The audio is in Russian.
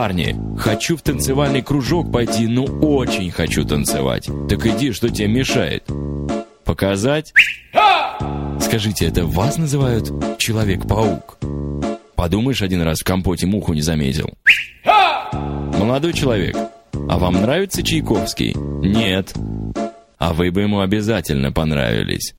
Парни, хочу в танцевальный кружок пойти, ну очень хочу танцевать. Так иди, что тебе мешает? Показать? Скажите, это вас называют Человек-паук? Подумаешь, один раз в компоте муху не заметил. Молодой человек, а вам нравится Чайковский? Нет. А вы бы ему обязательно понравились.